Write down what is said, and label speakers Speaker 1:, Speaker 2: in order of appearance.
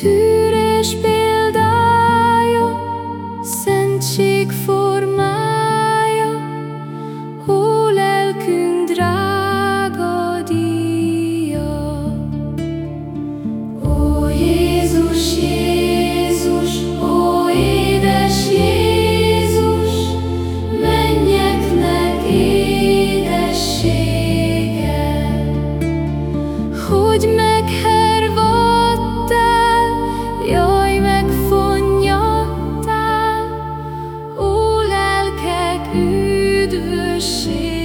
Speaker 1: Tűrés példája, szentség formája, ó lelkünk drága díja. Ó Jézus, Jézus, ó édes Jézus, mennyeknek édessége, hogy meghez to see